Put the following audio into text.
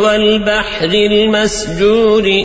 والبحر المسجور